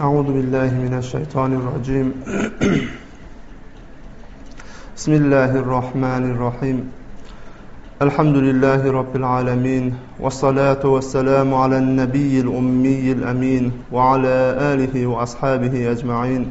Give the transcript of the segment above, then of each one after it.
أعوذ بالله من الشيطان الرجيم بسم الله الرحمن الرحيم الحمد لله رب العالمين والصلاة والسلام على النبي الأمي الأمين وعلى آله وأصحابه أجمعين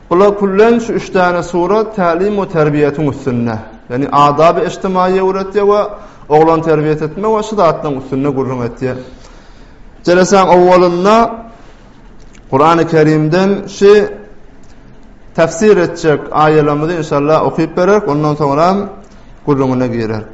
Bular külleýin şu üç däne sura tälim we terbiýetiň üstünde, ýagny adaby eştimaýy öwretýär we oglan terbiýet etme we şu zatlaryň üstünde gürrüň etýär. Jelesäň owwalynda Kurany Kerimden şu tefsir etjek aýalarymyzy inşallah okyp bererik, ondan soňra gürrüňine girerik.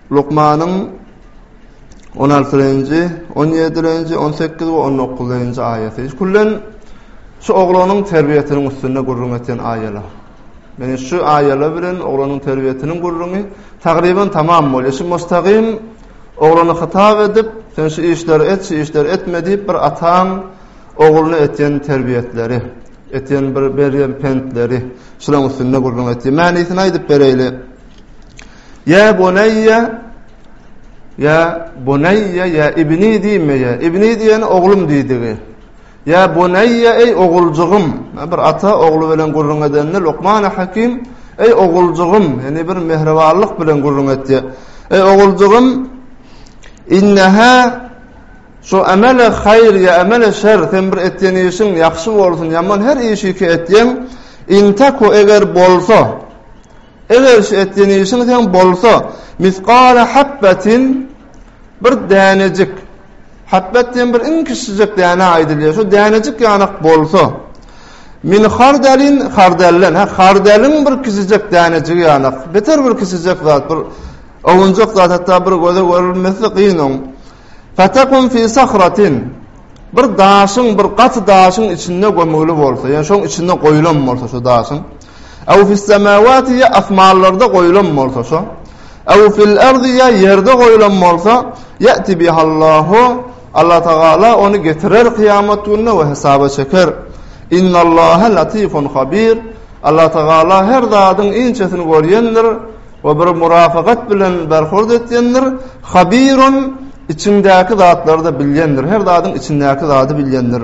Lukmanyň on altynjy, on ýedirinji, on sekiz we on dokuzynjy aýaty. Küllen şu oglanyň terbiýesiniň üstünde gürrüň eten aýalar. Yani şu aýalar bilen oglanyň terbiýesiniň gürrüňi tagryban tamam bolýar. Şu mustagym oglany hytap edip, sen şu işleri et, şu işleri etme diýip bir ataň ogluna eten terbiýetleri, eten bir berýän pentleri şularyň üstünde gürrüň etýär. Mänisini aýdyp bereýli. Ýa boneýýe Ýa boneýýe ýa ibni diýme ýa ibni diýeni oglum diýdigi. Ýa boneýýe eý oguljygym. Bir ata ogly bilen gürrüň edende Lukman Hakim eý oguljygym, ýani bir mähribanlyk bilen gürrüň etýär. Eý oguljygym, inneha şu amele haýr ýa amele şer, sen bir etýän işiň ýagşy bolsun, ýaman her işi ki etýäň, intaku eger bolsa, Eger şu etýän işiň seň bolsa, misgala habbatin, bir dänejik, habbat diýen bir iň kiçijek dänä aýdylýar, şu dänejik ýanak bolsa, min hardalin, hardaldan, hä, hardaliň bir kiçijek dänejigi ýanak, beter bir kiçijek zat, bir owunjak zat, hatda bir göze görünmesi kyn oň, fatakun fi sahratin, bir daşyň, bir gaty daşyň içinde gömüli bolsa, ýa şoň içinde goýulan bolsa şu daşyň, Ew fissemewati ýa asmanlarda goýulan bolsa şo, ew fil ardi ýa ýerde goýulan bolsa, ýeti bihallahu, Allah Tagala ony getirer kyýamat gününe we hesaba çeker. Innallaha latifun habir, Allah Tagala her zadyň inçesini görýändir we bir murafagat bilen berhurd etýändir, habirun, içiňdäki zatlary-da bilýändir, her zadyň içindäki zady bilýändir.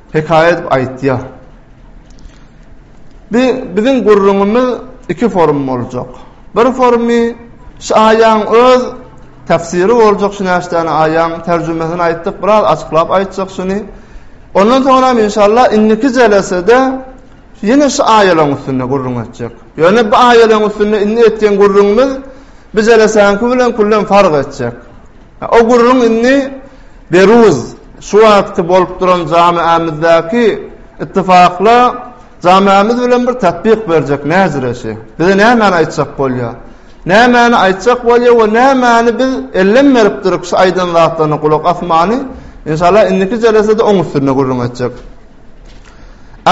hekaýa edip aýtýar. Bi biziň gürrüňimiz iki forum boljak. Bir forumy şu aýaň öz täfsiri boljak şu näşdäni aýaň terjimesini aýtdyk biraz açyklap aýtjak şuny. Ondan soňram inşallah indiki jelesede ýene şu aýalaryň üstünde gürrüň etjek. Ýöne bu aýalaryň üstünde indi etýän gürrüňimiz bu jelesäňki bilen küllen fark etjek. O gürrüň indi Beruz, şu wagtky bolup duran jamiämizdäki ittifakla jamiämiz bilen bir tatbik berjek mäzreşi. Bize nämäni aýtjak bolýar? Nämäni aýtjak bolýar we nämäni biz ellem beripdirik şu aýdan zatlaryna gulak asmany? Inşallah indiki jelesede oň üstünde gürrüň etjek.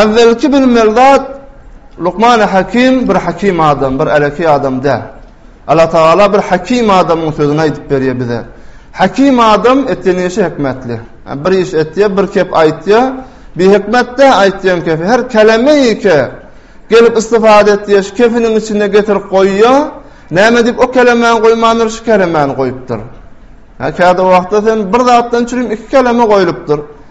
Äwwelki bilmeli zat Lukman Hakim bir hakim adam, bir aleki adam däl. Allatagala bir hakim adamyň sözüni aýdyp berýär bize. Hakim adam etýän işi hikmetli. Bir iş etýär, bir kep aýtýar. Bihikmet-dä aýtýan kepi. Her keleme-ýeke gelip istifada etýär. Şu kepiniň içinde getirip goýýar. Näme diýip o kelemäni goýmandyr, şu kelemäni goýupdyr. Käde wagtda sen bir zatdan çürim iki keleme goýlupdyr.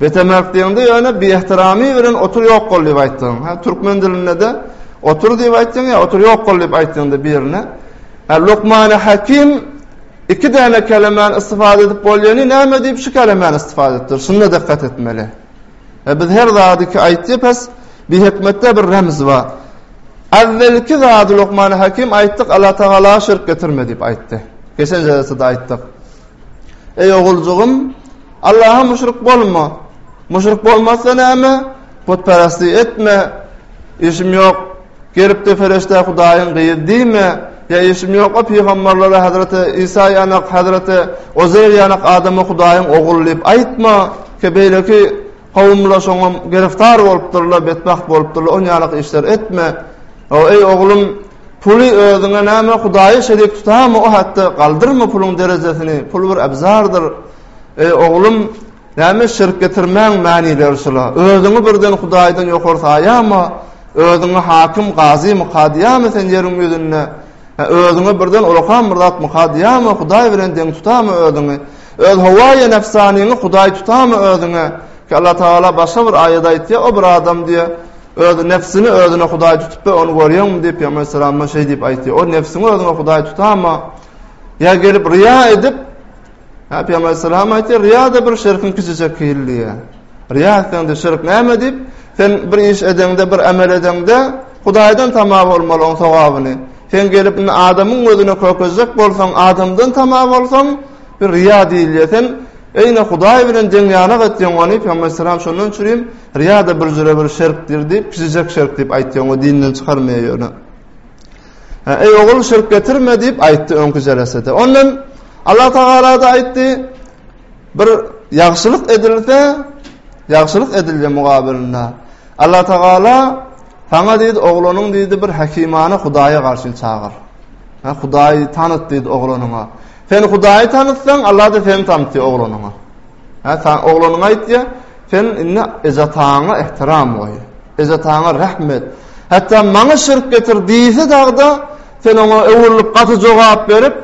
Betemerk diýende ýöne biehtiramy bilen otur ýok bol diýip aýtdyň. Hä, türkmen dilinde-de otur diýip aýtdyň ýa otur ýok bol diýip aýtdyňda birine. Hä, Lukmany Hakim iki däne kelemäni istifada edip bolýany näme diýip şu kelemäni istifada etdir. Şunda dikkat etmeli. Hä, biz her zady iki aýtdy pes bi hikmetde bir remz bar. Awvelki zady Lukmany Hakim aýtdyk Allah Tagala şirk getirme diýip aýtdy. Geçen jadasida aýtdyk. Eý oguljygym, Allaha müşrik bolma. Müşrik bolmazsa näme? Butperestlik etme. Işim ýok, gelipdir Fereşdä Hudaýyň gyzy diýme. Ýa işim ýok, o pygamberlere Hazreti Isa ýanak, Hazreti Ozeýr ýanak adama Hudaýyň ogly diýip aýtma. Ke beýleki kowumlar şoňam gereftar bolupdyrlar, betbagt bolupdyrlar, on ýanak işler etme. Hawa, eý oglum! Puly özüňe näme hudaýa şerik tutamy o hatda galdyrma puluň derejesini pul bir äbzardyr eý oglum näme şirk getirmäň mänileri şula özüňi birden hudaýdan ýokary saýama özüňi hakym gazymy kadyýamy sen ýeriň ýüzünde he özüňi birden ulakam bir zatmy kadyýamy hudaý bilen deň tutamy özüňi öz howaýa nefsanyňy hudaý tutamy özüňe ki Allatagala başga bir aýada aýtýa o bir adam diýe Öz nebsini özüne hudaý tutup we ony görýäňmi diýip Peygamber Aleyhisselam'a şeý diýip aýtýar. O nebsini özüne hudaý tutama ýa gelip riýa edip Ha Peygamber Aleyhisselam aýtýar, riýa da bir şirkiň kiçijek hili diýýär. Riýa etseňde şirk näme diýip, sen bir iş edeňde, bir amel edeňde Hudaýdan tama bolmaly oň sogabyny. Sen gelip indi adamyň gözüne kökezjek bolsaň, adamdan tama bolsaň, bir riýa diýilýär. Sen eýne Hudaý bilen deň ýana etýäň ony, Peygamber Aleyhisselam şondan çürim Ryýada bir jüre bir şerkdir diýip, pişijek şerk diýip aýtýaň, o dinden çykarmaýar ýöne. Hä, eý ogul, şirk getirme diýip aýtdy öňki jelesede. Ondan Allah Tagala-da aýtdy, bir ýagşylyk edilse, ýagşylyk edilýär mugabylynda. Allah Tagala saňa diýdi, oglanyň diýdi, bir hekimana Hudaýa garşy çagyr. Hä, Hudaýy tanyt diýdi oglanyňa. Sen Hudaýy tanyssaň, Allah-da seni tanysy oglanyňa. Hä, saňa oglanyň aýtýar, Sen indi eje-ataňa ähtiram goý, eje-ataňa rähm et. Hatda maňa şirk getir diýse dagda, sen oňa öwrülip gaty jogap berip,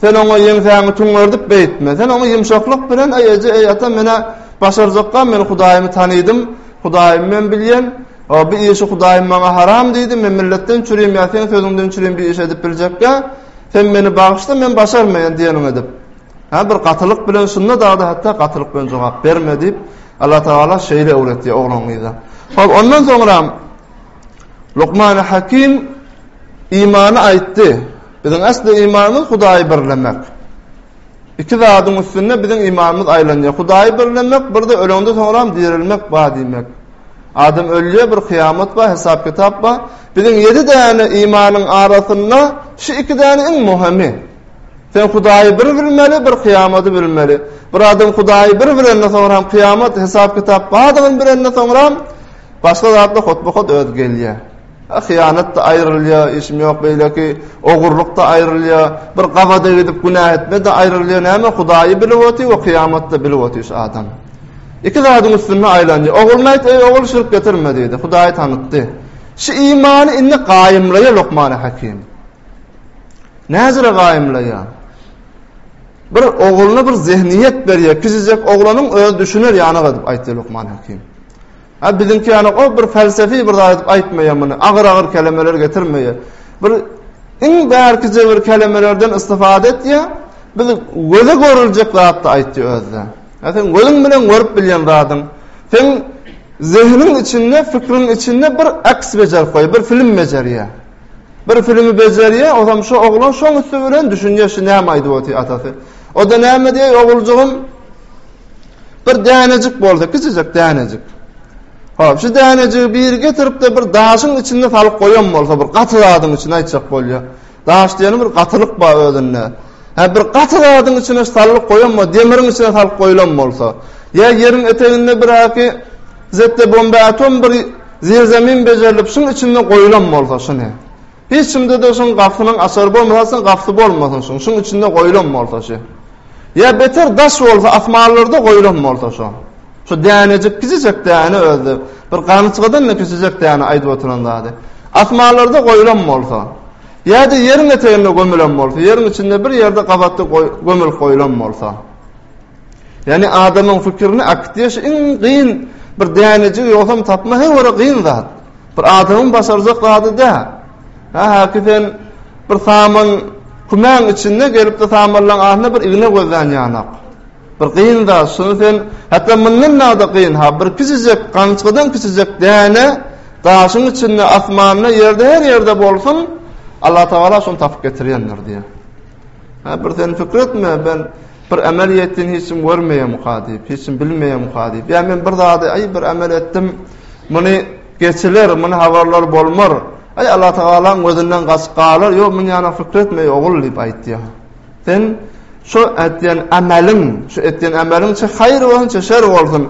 sen oňa ýeňsäňi tüňňerdip beýtme. Sen oňa ýumşaklyk bilen, Eý eje, eý ata, men-ä başarjakgam, men Hudaýymy tanydym, Hudaýymy men bilýän. O bu işi Hudaýym maňa haram diýdi, men milletden çürim ýa seň sözüňden çürim bir iş edip biljekgä, sen meni bagyşla, men başarmaýan diýeniňi edip. Hä bir gatylyk bilen şunda dagy hatda gatylyk bilen jogap berme diýip Allah Taala şeýle öwretdi oglan gyza. Hop ondan soňra Lukman Hakim imany aýtdy. Biziň asly imanymyz Hudaýy birlemek. Iki zadyň üstünde biziň imanymyz aýlanýar. Hudaýy birlemek, bir de ölende soňra hem dirilmek ba diýmek. Adam ölýä bir kyýamat ba, hesap kitap ba. Biziň 7 däne imanyň arasynda şu iki däne iň möhümi. Sen Hudaýy bir bilmeli, bir kyýamaty bilmeli. Bir adam Hudaýy bir bilenden soňram kyýamat, hesap-kitap bardygyny bilenden soňram başga zatlar hotba-hot özi gelýär. A hyýanatda aýrylýar, işim ýok beýleki, ogurlykda aýrylýar, bir gabada gidip günä etmede aýrylýar. Näme Hudaýy bilip otyr we kyýamatda bilip otyr şu adam. Iki zadyň üstünde aýlanýar. Ogul nät, eý ogul şirk getirme diýdi. Hudaýy tanatdy. Şu imany indi gaýymlaýar Lokmany Hakim. Näzire gaýymlaýar. Bir ogluna bir zehniýet berýär. Kiçijek oglanyň öz düşüner ýanyk edip aýtýar Lukman Hakim. Ha biziňki ýanyk o bir felsefi bir zat edip aýtmaýar muny. Agyr-agyr kelemeler getirmeýär. Bir iň bärkije bir kelemelerden istifade etýär. Biz göze görüljek zatda aýtýar özde. Ha sen gözüň bilen görüp bilýän zadyň. Sen zehniň içinde, fikriň içinde bir aks bejer goýýar, bir film bejerýär. Bir filmi bejerýä, ozam şo oglan şoň üsti bilen düşünýä şi näme aýdyp otyr atasy. Oda näme diýä oguljygym bir dänejik boldy, kiçijik dänejik. Hop, şu dänejigi biri getiripdi, bir daşyň içinde salyp goýan bolsa, bir gaty zadyň içine aýtjak bolýar. Daş diýeni bir gatylyk bar özünde. Ha bir gaty zadyň içine salyp goýan bolsa, demiriň içine salyp goýlan bolsa, ýa ýeriň eteginde bir aki Zette bombe atom bir zirzamin bejerilip şuň içinde goýulam bolsa şuny. Hiç kimdede şuň gapynyň açary bolmasa sen gapysy bolmasyn şuň şuň içinde goýulam bolsa şi. Ýa beter daş bolsa asmanlarda goýulam bolsa şo. Şo dänejik kiçijek däne özde bir gamçygadanda kiçijek däne aýdyp oturan zady. Asmanlarda goýulam bolsa. Ýa-da ýeriň eteginde gömülen bolsa ýeriň içinde bir ýerde gabatda gömülip goýulam bolsa. Ýani adamyň fikirini akitýeş iň gyn bir dänejik ýogsam tapma her wara gyn zat. Bir adamyň başarjak zady dä. Ha haki sen bir saman kümäň içinde gelipde samanlaň ahyna bir igne gözlän ýanak. Bir gyn zat şuny sen hatda mundan nada gyn ha bir kiçijek gançgadan kiçijek däne daşyň içinde asmanda ýerde her ýerde bolsun Allah tagala şuny tapyp getirýändir diýär. Ha bir sen pikir etme, ben bir emel etdim, hiç kim görmeýär muka diýip, hiç kim bilmeýär muka diýip. Ýa men bir zady, aý bir emel etdim, muny geçiler, muny habarlar bolmar. Aý Allah Tagalaň gözünden gaçyp galar, ýok men ýana pikir etme ogul diýip aýtýar. Sen şu etýän emeliň, şu etýän emeliň çe haýyr bolsun, çe şer bolsun.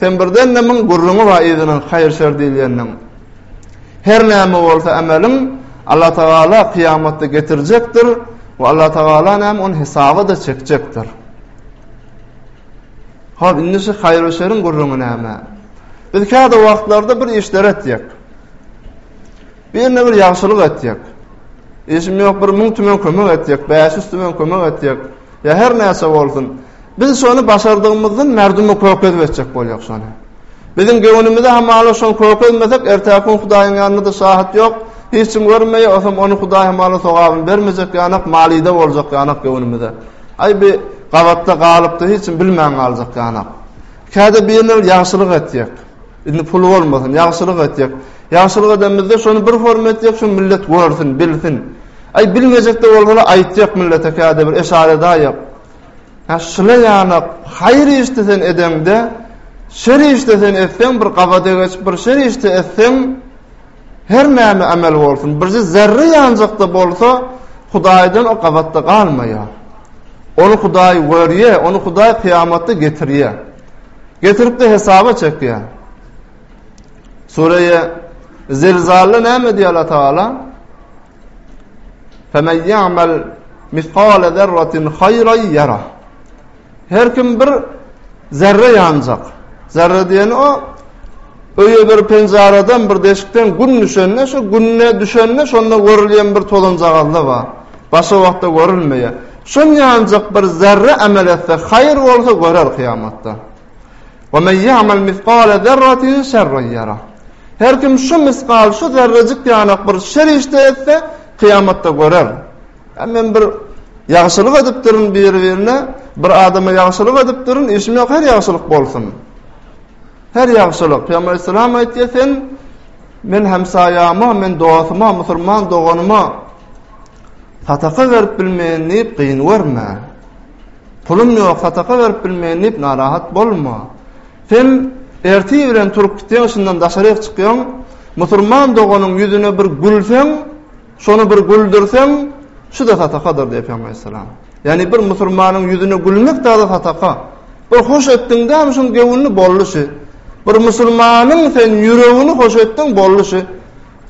Sen birden de muň gürrüňi bar ýerinden haýyr şer diýilýänden. Her näme bolsa emeliň Allah Tagala kyýamatda getirjekdir we Allah Tagala näme ony hesaba-da çekjekdir. Hop, indi şu haýyr we şeriň gürrüňi näme? Biz käde wagtlarda bir işler etjek. Birine bir ýagşylyk etjek. Işim ýok, bir müň tümen kömek etjek, bäş ýüz tümen kömek etjek. Ýa her näçe bolsun, biz şony başardygymyzdan märdüme kökez etjek bolýak şony. Biziň göwnümize hamala şony kökezmesek, ertäki gün Hudaýyň ýanynda-da şahyt ýok, hiç kim görmeýär, osam ony Hudaý hamala sogabyny bermejek ýanak, malyda boljak ýanak göwnümize. Aý bi gabatda galypdy, hiç kim bilmän galjak ýanak. Käte birine bir ýagşylyk etjek. Indi pul bolmasyn, ýagşylyk etjek. Ýagşylyk edemizde şony bir forma etjek, şuny millet görsün, bilsin. Aý bilmejekde bolsa aýtjak millete käde bir eşare daýak. Ha şuna ýanak haýyr işde sen edeňde, şer işde sen etseň bir gabada geçip bir şer işde etseň her näme amel bolsun. Birje zerre ýanjakda bolsa Hudaýdan o gabatda galmaýar. Onu Hudaý görýär, onu Hudaý kyýamatda getirýär. Getirip-de hesaba çekýär. Sureýe Zelzalda näme diýýär Allah Taala? Femen ya'mal misqala zerratin hayran yara. Her kim bir zerre ýanjak. Zerre diýen o öýe bir penjaradan bir deşikden gün düşende şu günne düşende şonda görülýän bir tozanjagazda bar. Başawakda görülmeýär. Şonýanjyk bir zerre amel etse, haýyr bolsa görer kyýamatda. Ve men ya'mel misgale zerratin şerran yara. Her kim şu misgal, şu zerrejik ýanak bir şer işde etse, kyýamatda görer. Ýa men bir ýagşylyk edipdirin bir-birine, bir adama ýagşylyk edipdirin, işim ýok her ýagşylyk bolsun. Her ýagşylyk. Pyýgamber salam aýtdy sen men hemsaýama, men dostuma, musulman doganyma Sadaka berip bilmeýin diýip gyn görme. Pulum ýok, sadaka berip bilmeýin diýip narahat bolma. Sen ertir bilen turup gitýäň, şundan daşaryk çykýaň, musurman doganyň ýüzüne bir gülseň, şony bir güldürseň, şu-da sadakadyr diýip Peygamber salam. Ýani bir musurmanyň ýüzüne gülmek dagy sadaka. Bir hoş etdiň däm şuň göwünli boldy şu. Bir musulmanyň sen ýüregini hoş etdiň boldy şu.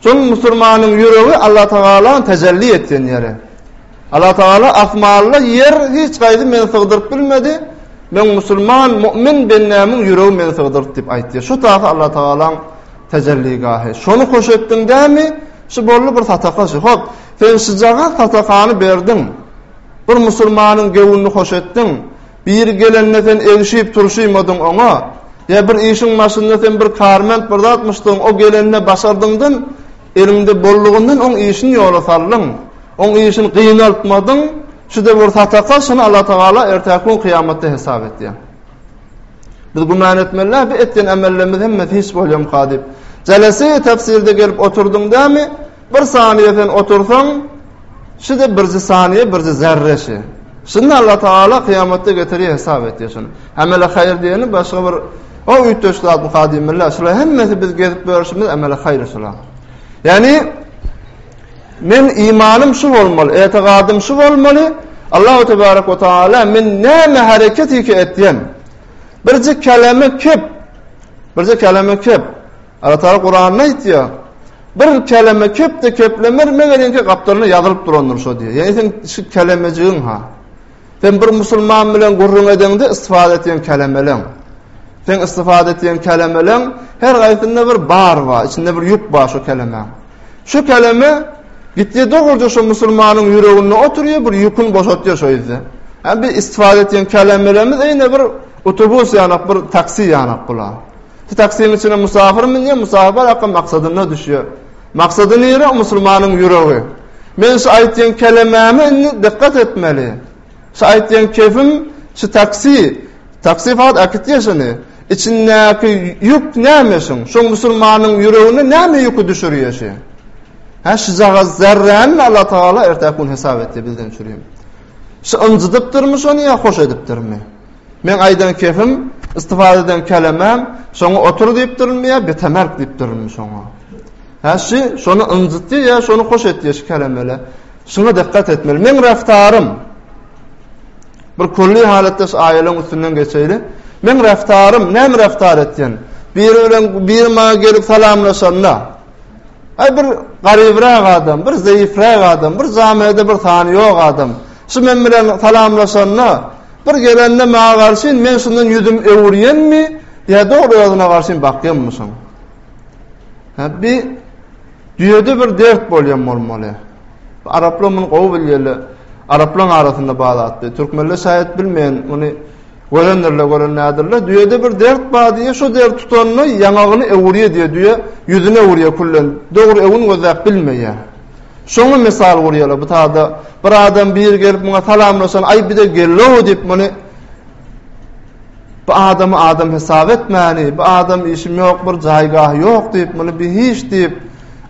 Şol musulmanyň ýüregi Allatagalaň tejelli etýän ýeri. Allatagala Asmanly ýer hiç gaýsy meni sygdyryp bilmedi, meň musulman, mu'min bendämiň ýüregi meni sygdyrdy diýip aýtýar. Şu taýy Allatagalaň tejelligahy. Şony hoş etdiň dämi? Şu boldy bir sataka şu. Hop, sen şujagaz satakany berdiň. Bir musulmanyň göwnüni hoş etdiň. Biri gelende sen egşip turşymadyň oňa, ýa bir işiň başynda sen bir karment bir zatmyşdyň, o gelende başardyňdan, eliňde boldugyndan oň işini ýola saldyň, oň işini gynaltmadyň, şu-da bir sadaka, şuny Allatagala ertäki gün kyýamatda hesap etýär. Biz güman etmeli-ä, bu etýän emellerimiz hemmesi hiç bolýamyka diýip. Jelese-i tefsirde gelip oturdyň dämi? Bir saniýe sen otursaň, şu-da birji saniýe, birji zerre şu. Şunda Allah Taala kyýamatda getirýär hesap et diýýär şuny. Emele haýyr diýeni başga bir o üýtgeşik zat bu kadymy millet. Şular hemmesi biz gezip görüşimiz emele haýyr şular. Ýani men imanym şu bolmaly, etigadym şu bolmaly. Allahu tebarek we taala men näme hereket iki etýän? Birje keleme kep. Birje keleme kep. Alla Taala Kuranda aýtýar, Bir keleme kepde keplemer, megerenki gapdalynda ýazylyp durandyr şo diýýär. Ýagny seň şu kelemejigiň ha. Sen bir musulman bilen gürrüň edeňde istifade etýän kelemeleň. Sen istifade etýän kelemeleň her gaýsynda bir bar bar, içinde bir ýük bar şu keleme. Şu keleme gitdi dogruja şu musulmanyň ýüreginde oturýar, bir ýükün boşatýar şo ýerde. Hem bir istifade etýän kelemelerimiz eýne bir otobus ýanak, bir taksi ýanak bular. Şu taksiň içine musafir münýär, musafir baraka maksadyna düşýär. Maksady nire? Musulmanyň ýüregi. Men şu aýtýan kelemäme indi dykgat etmeli. Şu aýtýan kefim, şu taksi, taksi fakat akitýär şuny. Içindäki ýük näme şuň? Şuň musulmanyň ýüregine näme ýüki düşürýär şu? Hä şu jagaz zerräni Allah Taala ertäk gün hesap etdi bizden çürim. Şu ynjydypdyrmy şony ýa hoş edipdirmi? Meň aýdan kepim, istifade eden kelemäm, şoňa otur diýipdirinmi ýa betemärk diýipdirinmi şoňa? Hä, şi, şony ynjytýa ýa şony hoş etýä şi kelemele? Şuňa dykgat etmeli. Meň reftarym, bir külli halatda şu aýalaryň üstünden geçeýli. Meň reftarym, näme reftar etýän? Biri bilen biri maňa gelip salamlaşanda, Ay bir garybrak adam, bir zeýifräk adam, bir jamyada bir sany ýok adam. Şu men bilen salamlaşanda, Bir gelende maňa garşyn men şundan ýüzüm öwürýenmi ýa doly özüme garşyn bakýanmyşyn. Hä bi düýede bir dert bolýan bolmaly. Araplar muny gowy bilýärler. Araplaryň arasynda bazatdy. Türkmenler şaýat bilmeýän muny görendirler, gören nädirler. Düýede bir dert bar diýe, şu dert tutanda ýaňagyny öwürýär diýe, düýe ýüzüne öwürýär küllen. Dogry öwün gözläp bilmeýär. Şoňa mysal gurýarlar, bu taýda bir adam biri gelip muňa salamlaşan, aý bize gellow diýip muny bu adamy adam hesap etmäni, bu adam işim ýok, bir jaýgahy ýok diýip muny bir hiç diýip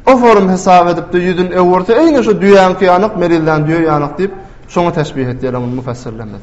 o forum hesap edip de ýüzün öwürse, eýne şu düýäňki ýanyk, melilläň düýe ýanyk diýip şoňa teşbih etýärler muny müfessirlerimiz.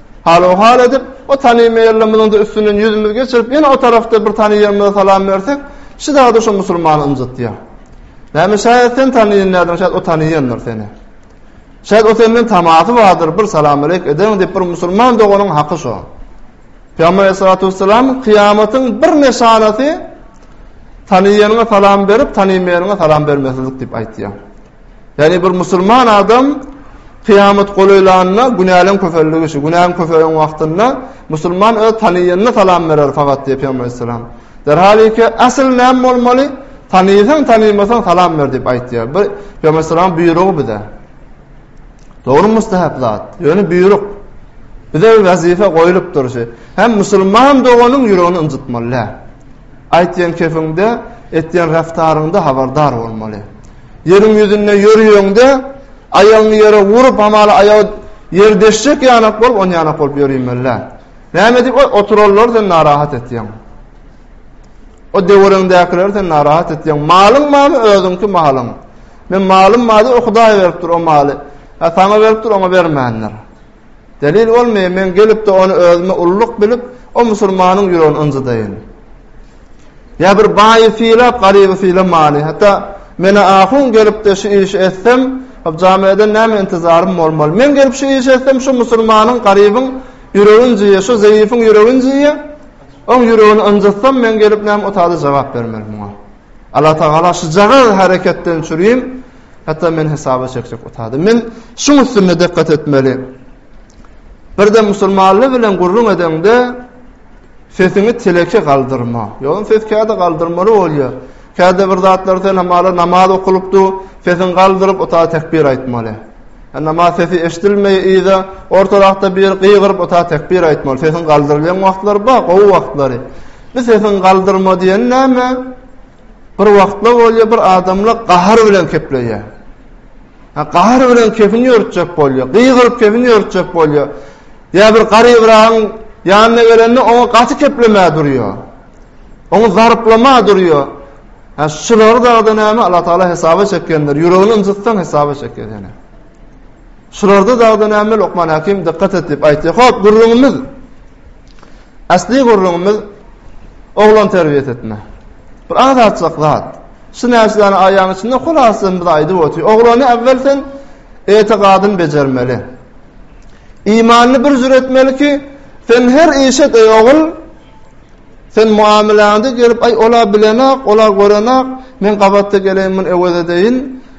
Hal-u-hal edip, o tanymaýanlarymyzyň-da üstünden ýüzümizi geçirip, ýene o tarapda bir tanyýanymyza salam bersek, şu zady şu musulmany ynjytýar. Näme şaýat sen tanyýan nädeň, şaýat o tanyýandyr seni. Şaýat o senden tamasy bardyr, bir salamaleýk ederin diýip bir musulman doganyň haky şo. Pygamber aleyhissalatu vesselam kyýamatyň bir nyşanasy tanyýanyňa salam berip, tanymaýanyňa salam bermezlik diýip aýtýar. Ýagny bir musulman adam kyýamat golaýlanda günäleň köpeldigi şu. Günäň köpelen wagtynda musulman öz tanyýanyna salam berer fakat diýip Peygamber aleyhisselam. Derhalike asyl näme bolmaly? Tanyýsan, tanyýmasan salam ber diýip aýtýar. Bu Peygamber aleyhisselam buýrugy bize. Dogry mustahap zat. Ýöne buýruk. Bize bir wazife goýlup durşy. Hem musulman doganyň ýüregini unutmaly. Aýtýan kefiňde, etýän raftaryňda habardar bolmaly. Ýeriň ýüzünde ýörýöňde, aýagyňy ýere urup, hamala aýagy ýer deşjek ýanak bolup, on ýanak bolup ýörimelä. Näme edip, o oturanlary sen narahat etýäň. O döwüreňdäkileri sen narahat etýäň. Malyň many özüňki malyň. Men malym mady o Hudaý beripdir o maly. Ha saňa beripdir, oňa bermändir. Delil bolmaýa men gelip-de ony özüme ulluk bilip, o musulmanyň ýüregini ynjydaýyn. Ýa bir baýy sylap, garyby sylamaly. Hatda menä ahun gelip-de şu işi etsem, Hobjameden näme intizarym bolmaly? Men gelip şu işi etsem, şu musulmanyň, garybyň ýüregi ynjyýa, şu zeýifiň ýüregi ynjyýa. Oň ýüregini ynjytsam, men gelip näme utada jogap bermeli muňa? Allatagala şujagaz hereketden çürim. Hatda men hesaba çekjek otadym. Men şuň üstünde dikkat etmeli. Birde musulmanly bilen gurrun edeňde sesiňi teleke galdyrma. Ýogyn ses käde galdyrmaly bolýa. Käde bir zatlar sen hamala namaz okulupdy, sesiň galdyryp ota tekbir aýtmaly. E, namaz sesi eşdilmeýe ýa orta wagtda bir gygyryp ota tekbir aýtmaly. Sesiň galdyrylýan wagtlary bar, gowy wagtlary. Bu sesiň galdyrma diýen näme? Bir wagtlar bolýar bir adamlar gahar bilen kepleýär. Ha gahar bilen kefin ýörtjek bolýar. Gygyryp kefin ýörtjek bolýar. Ýa bir garybraň ýanyna gelende oňa gaty keplemä durýar. Oňa zarplama durýar. Ha şular zada näme Allah Taala hesaba çekendir. Ýüregini ynjytsaň hesaba çeker ýene. Şularda dagda näme Lokman Hakim dykgat et diýip aýtýar. Hop, gürrüňimiz. Asly gürrüňimiz oglan terbiýet etme. Bir az açyk zat. Şu näçäni aýaň içinde hulasyny biz aýdyp otyr. Oglany awwel sen etigadyn bejermeli. Imanly bir jüretmeli ki, sen her işe de ogul Sen muamelanda gelip, ay ola bilenak, ola görenak, men gabatda geleyin, men öwez edeyin,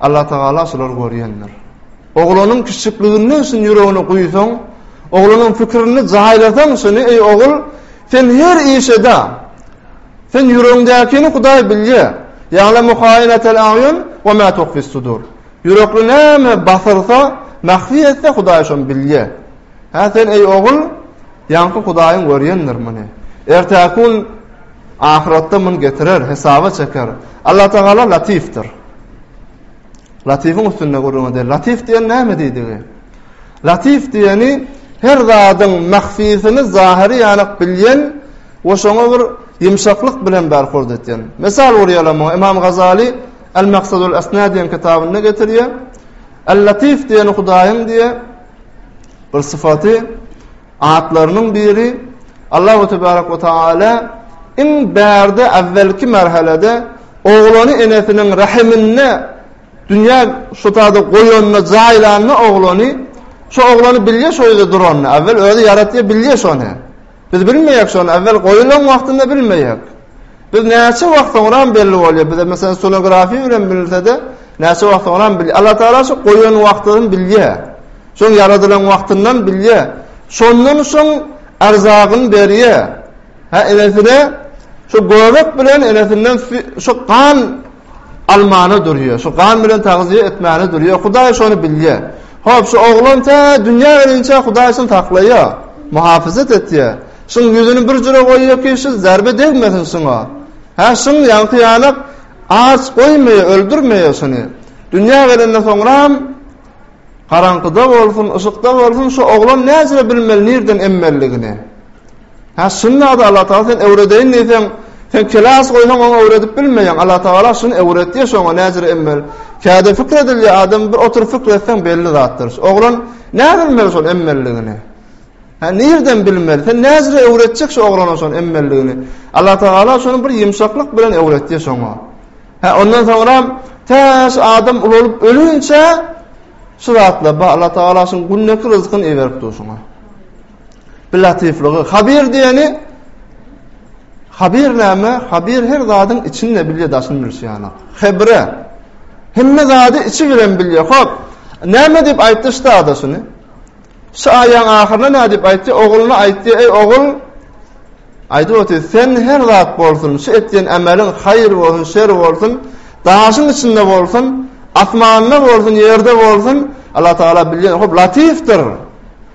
Allatagala şulary görýändir. Oglanyň kiçijikliginden şuny ýüregine guýsaň, oglanyň pikirini jaýlasaň şuny, eý ogul, sen her iş eda. Sen ýüregiňdäkini Hudaý bilýä. Ýa'lemu haýinatel aýun we ma tuhfis sudur. Ýürekli näme basyrsa, mahfi etse Hudaý şony bilýä. Hä sen, eý ogul, ýaňky Hudaýyň görýändir muny. Ertäki gün ahyratda muny getirer, hesaba çeker. Allatagala Latifdir. Latifiň üstünde gürrüňe der. Latif diýen näme diýdigi? Latif diýeni her zadyň mahfisini zahyry ýanyk bilýän we şoňa bir ýumşaklyk bilen barhord etýän. Mysal urýalam, Imam Gazali El-Maksadul Asna diýen kitabynda getirýär. El-Latif diýen Hudaýyň diýe Bir sypaty atlarynyň biri Allahu tebaraka we taala iň bärde äwwelki merhalede oglany enesiniň rahiminde dünýä şu taýda goýanyna jaýlanyna oglany şu oglany bilýär şu ýerde duranyny äwwel özi ýaratýar bilýär şony Biz bilmeýäk şony awwel goýulan wagtyny bilmeýäk. Biz näçe wagt soňram belli bolýar bize meselem sonografiýa bilen bilinse-de näçe wagt soňram bilýär. Allah Taala şu goýan wagtyny bilýär. Şoň ýaradylan wagtyndan bilýär. Şondan soň arzagyny berýär. Ha enesine şu göbek bilen enesinden şu gan Almana durýa, şu gan bilen tagzyýe etmäne durýa, Hudaý şony bilýä. Hop, şu oglan tä dünýä gelinçä Hudaý şuny saklaýa, muhafyzat etýä. Şuň ýüzüni bir jüre goýýa ki, şu zärbe degmesin şuňa. Hä, şuň ýaňky ýanak aç goýmaýa, öldürmeýä şuny. Dünýä gelenden soňram, garaňkyda bolsun, yşykda bolsun, şu oglan näjüre bilmeli nirden emmelligini? Hä, şunda-da Allatagala sen öwredeýin diýseň, sen klas goýsaň oňa öwredip bilmeýäň. Allatagala şuny öwret diýýär, şoňa näzir emmel. Käde pikir edilýär, adam bir oturyp pikir etseň belli zatdyr. Şu oglan näbilmeli şol emmelligini? Hä, nirden bilmeli? Sen näzire öwretjek şu oglana şony emmelligini? Allatagala şuny bir ýumşaklyk bilen öwret diýýär şoňa. Hä, ondan soňram tä şu adam ulalyp ölinçä şu zatlar bar. Allatagala şuň günleki ryzkyny iberip dur şuňa. Bilatifligi. Habir diýeni Habir näme? Habir her zadyň içinde bilýär, daşyny bilýär. Hebre. Hemme zady içi bilen bilýär. Hop. Näme diýip aýtdy şu zada şuny? Şu aýaň ahyryna näme diýip aýtdy? Ogluny aýtdy. Ey ogul, aýdyp otyr, sen her zat bolsun, şu etýän ameliň haýyr bolsun, şer bolsun, daşyň içinde bolsun, asmanda bolsun, ýerde bolsun, Allah Taala bilýär. Hop, latifdir.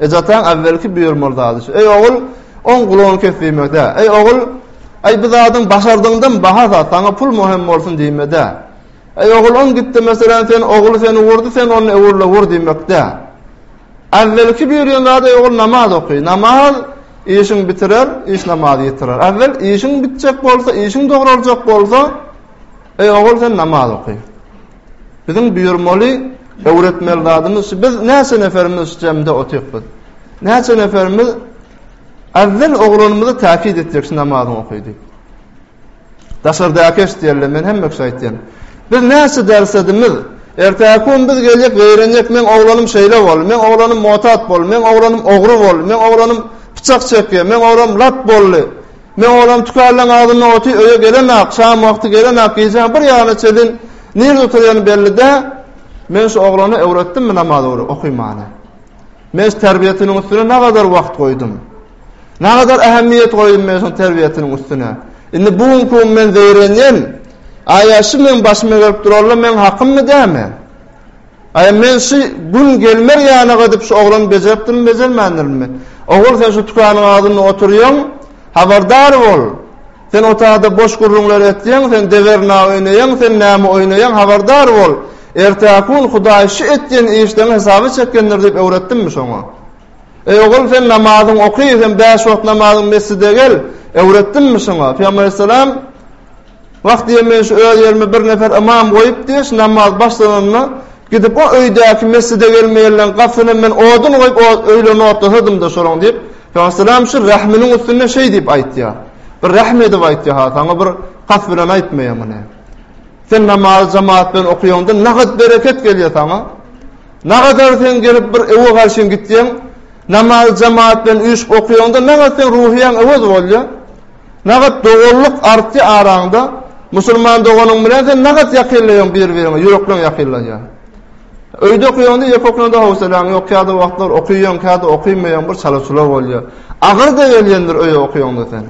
Eje ataň äwwelki buýurmaly zady şu. Eý ogul, oň gulagyny kes diýmedi. Eý ogul, Aý bu zadyň başardyňdam baha sat, saňa pul möhem bolsun diýmedi. Eý ogul, oň gitdi meselem sen ogul seni urdy, sen ony öwürle ur diýmekde. Äwwelki buýurýan zady eý ogul namaz oky. Namaz işiň bitirer, iş namazy ýitirer. Äwwel işiň bitjek bolsa, işiň dogruljak bolsa, eý ogul sen namaz oky. Biziň buýurmaly, öwretmeli zadymyz şu, biz näçe neferimiz şu jemde otyryk biz? Näçe neferimiz äwwel oglanymyzy täkit etjek şu namazyny oky diýip. Daşardaky eşitýärler, men hemme kişi aýtýan. Biz näçe ders edimiz? Ertäki gün biz geljek, geýrenjek, men oglanym şeýle bol, men oglanym motat bol, men oglanym ogry bol, men oglanym pyçak çekýär, men oglanym lap boldy. Men olam tükärleň agzynda oty öýe gelenak, şam wagty gelenak, gijäň bir ýaryna çedin nirde oturýany belli dä. Men şu oglana öwretdimmi namaz ur, okymany. Men şu terbiýetiniň üstüne nagadar wagt goýdum. Nagadar ähemmiýet goýdum men şu terbiýetiniň üstüne. Indi bu gün kun men zeýrenýän. Aýa şu meň başyma gelip duralla meň hakymmy dämi? Aý, men şü gün gelmer ýaly gadyp şü oglany bejeripdirmi, bejermändirinmi? Ogul, sen şü tükanyň agzynda oturýaň, habardar bol! Sen otagda boş gürrüňler etýäň, sen dewerna oýnaýaň, sen näme oýnaýaň, habardar bol! Ertäkun Hudaý şü etýän işleriňi hesaba çekendir diýip öwretdimmi şoňa? Eý, ogul, sen namazyňy oky, sen bäş wagt namazyňy mesjide gel! Öwretdimmi şoňa? Pygamber aleyhisselam. Wah diýen men şu öz ýerime bir nefer ymam goýup diýen şu namaz başlananda gidip o öýdäki mesjide gelmeýenleň gapysynam men odun goýup o öýlerini otlasadymda şolaň diýip Pygamber salam şu rahminiň üstünde şeý diýip aýtýar. Bir rahm edip aýtýar ha saňa bir kast bilen aýtmaýar muny. Sen namazy jemaat bilen okaýaňda nagat bereket gelýär saňa. Nagadar sen gelip bir öwe garşyň gitýäň, namazy jemaat bilen üýşüp okaýaňda nagat sen ruhyň öwez bolýar. Nagat doganlyk artdy araňda, musulman doganyň bilen sen nagat ýakynlaýaň bir-biriňe, ýürekleň ýakynlanýar. Öýde okaýaňda ýeke oknada howsalaň ýok, käde wagtlar okaýaň, käde okaýmaýaň bir çala-çula bolýar. Agyr-da gelýändir öýe okaýaňda sen.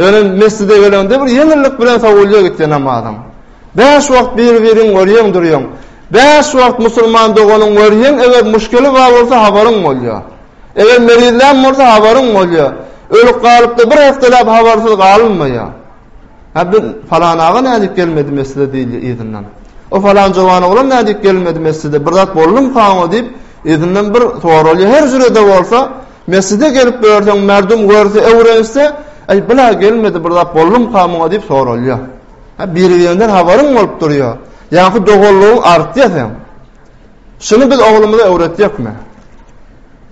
Ýöne mesjide geleňde bir ýeňillik bilen sowulýar gitýär namazyň. Bäş wagt bir-biriňi görýäň durýaň. Bäş wagt musulman doganyňy görýäň, eger muşkeli bar bolsa habaryň bolýar. Eger merizlän bolsa habaryň bolýar. Ölüp galypda bir hepdeläp habarsyz galynmaýar. Hä bir falan aga nädip gelmedi mesjide diýilýär yzyndan. O falan jowan oglan nädip gelmedi mesjide bir zat boldumy kaňo diýip yzyndan bir soralýar. Her jürede bolsa mesjide gelip görseň merdum görse öwrense Aý bula gelmedi bir zat boldum kamuňa diýip soralýar. Ha biri birinden habaryň bolup durýar. Ýa-ha doganlygyň artýar sen. Şuny biz oglumyza öwretjekmi?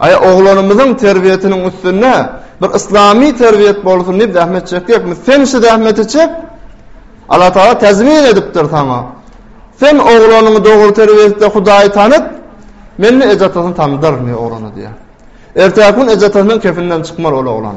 Aý oglanymyzyň terbiýesiniň üstünde bir yslamy terbiýet bolsun diýip zähmet çekjekmi? Sen şu zähmeti çek. Allah Taala tezmin edipdir saňa. Sen oglanyňy dogry terbiýe etde Hudaýy tanyt. Men eje-atasyny tanydyryn oglana diýýär. Ertäki gün eje-atasynyň kefinden çykmar ol oglan.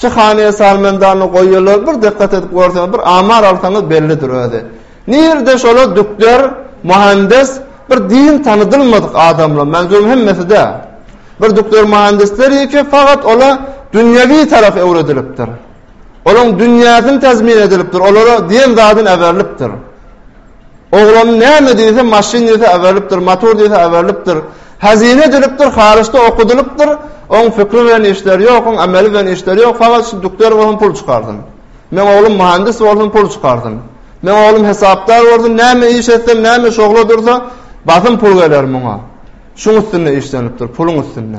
Şu hanyýa salmendany goýýarlar, bir dykgat edip görseňiz, bir amar alsaňyz bellidir özi. Nirde şola dükder, muhandis, bir diýiň tanydylmadyk adamlar, menjumy hemmesi-de. Bir dükder muhandisler ýeke fagat ola dünýewi tarap öwredilipdir. Olaň dünýäsin tezmin edilipdir, olara diýen zadyn äberlipdir. Oglan näme diýse, maşyn diýse aberilipdir, motor diýse aberilipdir. Hazine edilipdir, haryçda okudylypdyr. Oň fikri bilen işleri ýok, oň ameli bilen işleri ýok, fakat şu dükder bolsun pul çykarsyn. Meň oglum muhandis bolsun pul çykarsyn. Meň oglum hesapdar bolsun, näme iş etsem, näme şogla dursa, basym pul geler muňa. Şuň üstünde işlenipdir, puluň üstünde.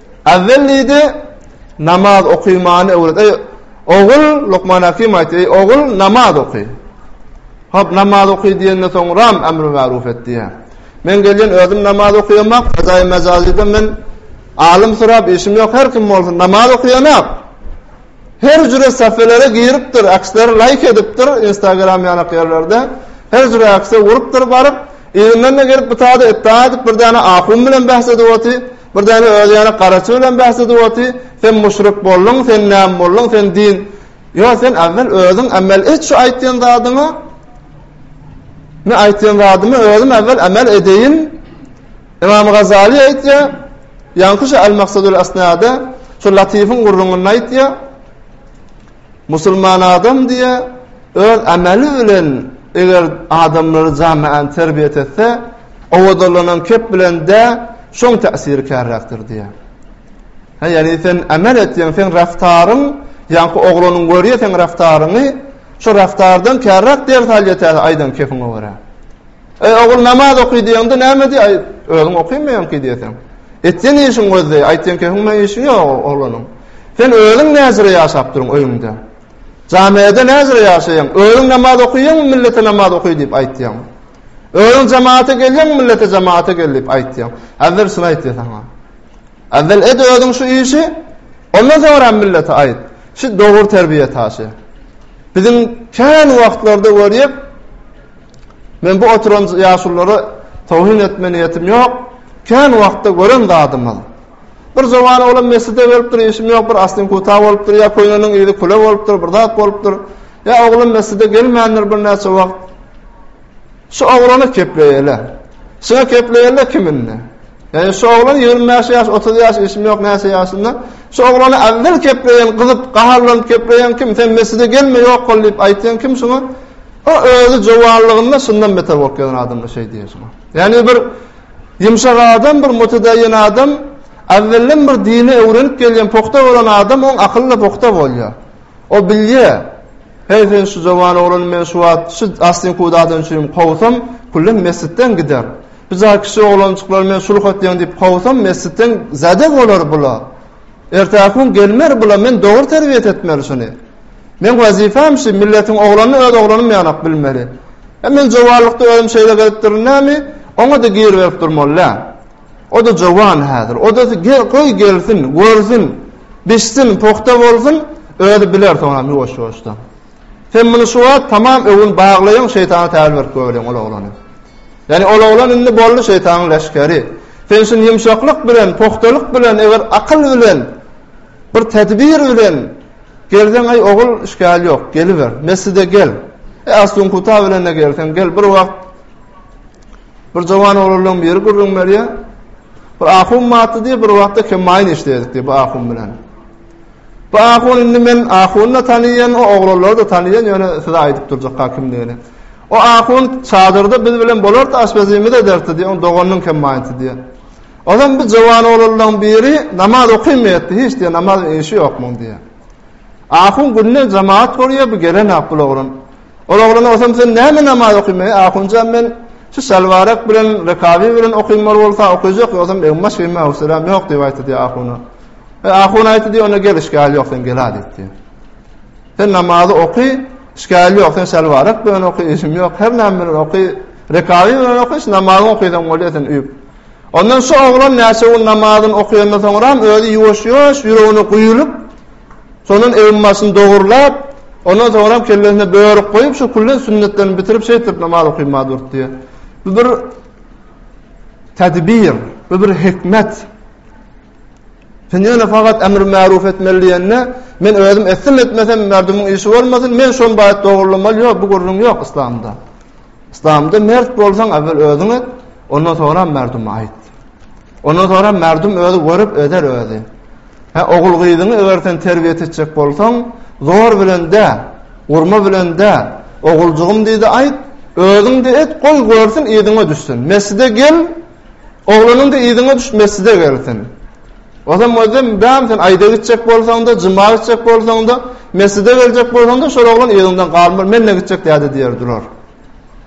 Awwel diýdi, Namaz okymany öwret. Eý, ogul, Lukman Hakim aýtdy, eý, ogul, namaz oky. Hop, namaz oky diýenden soňram ämri maruf et diýýär. Men gelýän özüm namaz okýamak, Hudaý mejazyda men alym sorap işim ýok, her kim bolsun namaz okýanak. Her jüre safelere giripdir, aksleri laýk edipdir, Instagram ýanak ýerlerde. Her jüre akse urupdyr baryp, yzyndan-da gelip bu tada etda aýdyp bir däne ahun bilen bäs edip oty. Bir däne özi ýaly garaçy bilen bäs edip oty, sen muşrik bolduň, sen näme bolduň, sen din. Ýok, sen awwel özüň amel et şu aýtýan zadyňa. Men aýtýan zadymy özüm awwel amel edeýin. Imam Gazali aýtýa, ýaňky şu Al-Maqsadul Asnada, şu Latifyň gurrungyny aýtýa. Musulman adam diýýär, öz ameli bilen eger adamlary jamaany terbiýet etse, owadalanan kep bilen dä, şoň täsiri kärräkdir diýýär. Hä, ýagny sen amel etýäň, seň raftaryň, ýaňky oglanyň görýär seň raftaryňy, şo raftardan kärräk ders alýar täze aýdan kepiňe görä. Eý ogul namaz oky diýeňde näme diý aý özüň okynmy öňki diýeseň. Etýän işiň gözde aýtýan kehiň bilen işiň ýok oglanyň. Sen özüň näjire ýaşap duruň öýüňde. Jamiýede näjire ýaşaýaň özüň namaz okýaňmy millete namaz oky diýip aýtýaň. Özüň jamata gelýäňmi millete jamata gel diýip aýtýaň. Äwel şuny aýtýa saňa. Äwel et özüň şu işi ondan soňra millete aýt. Şu dogry terbiýe taşy. Biziň kän wagtlarda görýäk Men bu oturan ýaşulylara towhyn etme niýetim ýok, kän wagtda gören zadymyz. Bir jowan oglan mesjide gelipdir, işim ýok, bir aslyn kuta bolupdyr, ýa köýneniň yzy küle bolupdyr, bir zat bolupdyr, ýa oglan mesjide gelmändir birnäçe wagt. Şu oglany kepleýele. Şuňa kepleýele kim indi? Ýa şu oglan ýigrimi bäş ýaş, otuz ýaş, işim ýok, näçe ýaşynda? Şu oglany äwwel kepleýen, gyzyp, gahallanyp kepleýen kim? Sen mesjide gelme, ýok bol diýip aýtýan kim şuňa? O özi jowanlygynda şundan beter bolup gelen adamda şeý diýer şuňa. Ýani bir ýumşak adam, bir mutedäýen adam, äwwelden bir dini öwrenip gelýän pugta bolan adam oň akyly-da pugta bolýar. O bilýär. Heý sen şu jowan oglany men şu wagt şu asyn kudadan üçin kowsam, küllem mesjitden gider. Bijaý kişi oglanjyklary men sulh etýän diýip kowsam mesjitden zäde bolar bular. Ertaki gün gelmer bula men dogry terbiýet etmeli şuny. Men wazifam şu milletiň oglany öz oglanym ýanak bilmeli. E men jowanlykda özüm şeýle gezipdirin nämi? Oňa da gir berip durmaly. O da jowan häzir. O da gel goý gelsin, görsün, bişsin, pugta bolsun, özi biler soňam ýuwaş-ýuwaşdan. Sen muny şu wagt tamam öwün baglaýyň şeýtana täl berip göweleýiň ol oglany. Ýani ol oglan indi boldy şeýtanyň leşgeri. Sen şun ýumşaklyk bilen, pugtalyk bilen eger akyl bilen bir tedbir bilen gelseň eý ogul işgäl ýok geliber mesjide gel. E aslun kuta bilende gelseň gel bir wagt bir jowan oglanlaň biri gürrüň berýär. Bir ahun batdy diýip bir wagtda kemaýyn işleýdik diýip bu ahun bilen. Bu ahun indi men ahuny-da tanaýan, o oglanlary-da tanaýan, ýöne size aýdyp durjakka kimdigini. O ahun çadyrda biz bilen bolardy, aşpezimiz ederdi, diýýär, onuň doganynyň kem maýnysy, diýýär. Ozam bu jowan oglanlaryň biri, Namaz okaýmaýat, diýýär, hiç, diýýär, namaz bilen işi ýok muň, diýýär. Ahun günde jemagat görýär, bu gelenok bul oglan. Ol oglana, Ozam sen näme namaz okaýmaýar? Ahun jan, men şu şalwarek bilen, rekabi bilen okaýmaly bolsa okaýjak, ýogsam egin-baş geýmä howsalam ýok, diýip aýtdy, diýýär, ahuna. E, ahun aýtdy diýip, onda gel işgäl ýok, sen gel aýtdy. Sen namazy oky, işgäl ýok, sen şalwarak bilen oky, işim ýok, her näme bilen oky, rekawy bilen oky, sen namazy okysan bolýar, sen üýp. Ondan şu oglan näçe gün namazyny okaýandan soňra hem özi ýuwaş-ýuwaş ýüregine guýulyp, sonuň evin başyny dogurlap, ondan soňra hem kellesine börük goýup, şu küllen sünnetlerini bitirip, şeýtip namaz okuyma durdy. Bu bir tedbir, bu bir hikmet. Sen ýöne fakat emri ma'ruf etmeli diýende, men özüm etsem etmesem merdimiň işi bolmasyn, men şon baýat dogrulanmaly, ýok bu gürrüň ýok islamda. Islamda mert bolsaň awel özüň et, ondan soňra merdime aýt. Ondan soňra merdim özi görüp eder özi. Ha ogul gyzyňy eger sen terbiýe etjek bolsaň, zor bilen de, urma bilen de, oguljygym diýdi aýt, özüň de et, goý görsün, yzyňa düşsün. Mesjide gel, Oglanyňda yzyňa düş mesjide gelsin. Ozem ozem bäm sen aýda gitjek bolsaňda, juma gitjek bolsaňda, mesjide geljek bolsaňda şol oglan yzyňdan galmaz. Menne gitjek däde diýer durar.